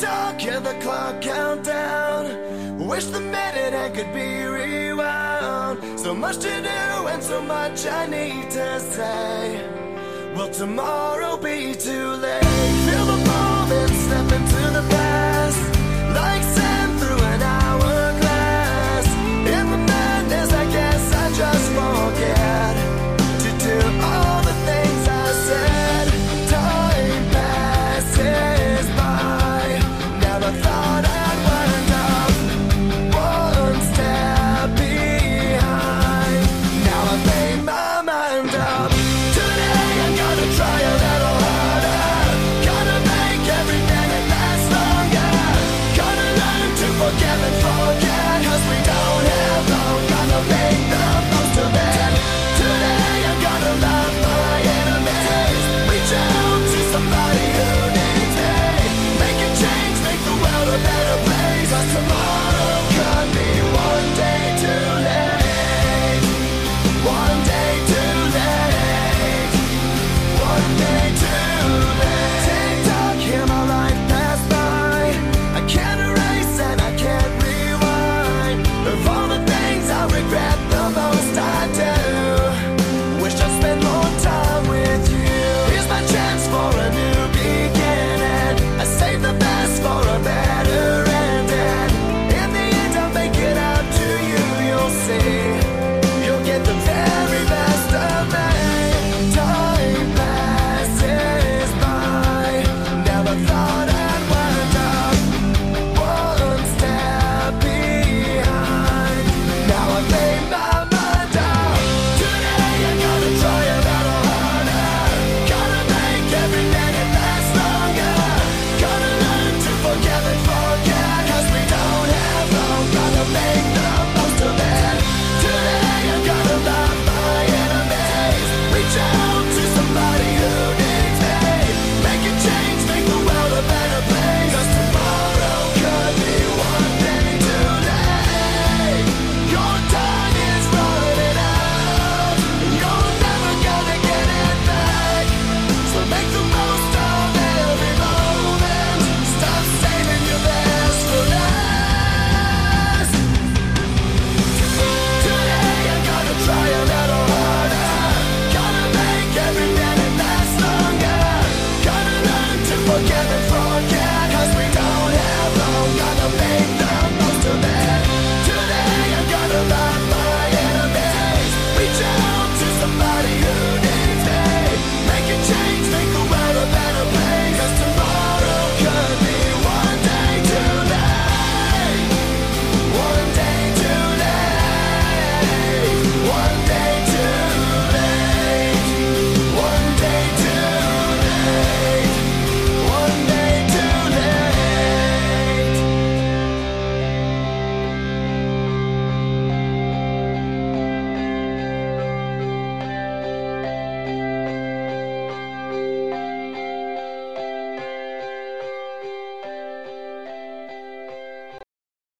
dark, hear the clock count down. Wish the minute I could be rewound. So much to do and so much I need to say. Will tomorrow be too late? the most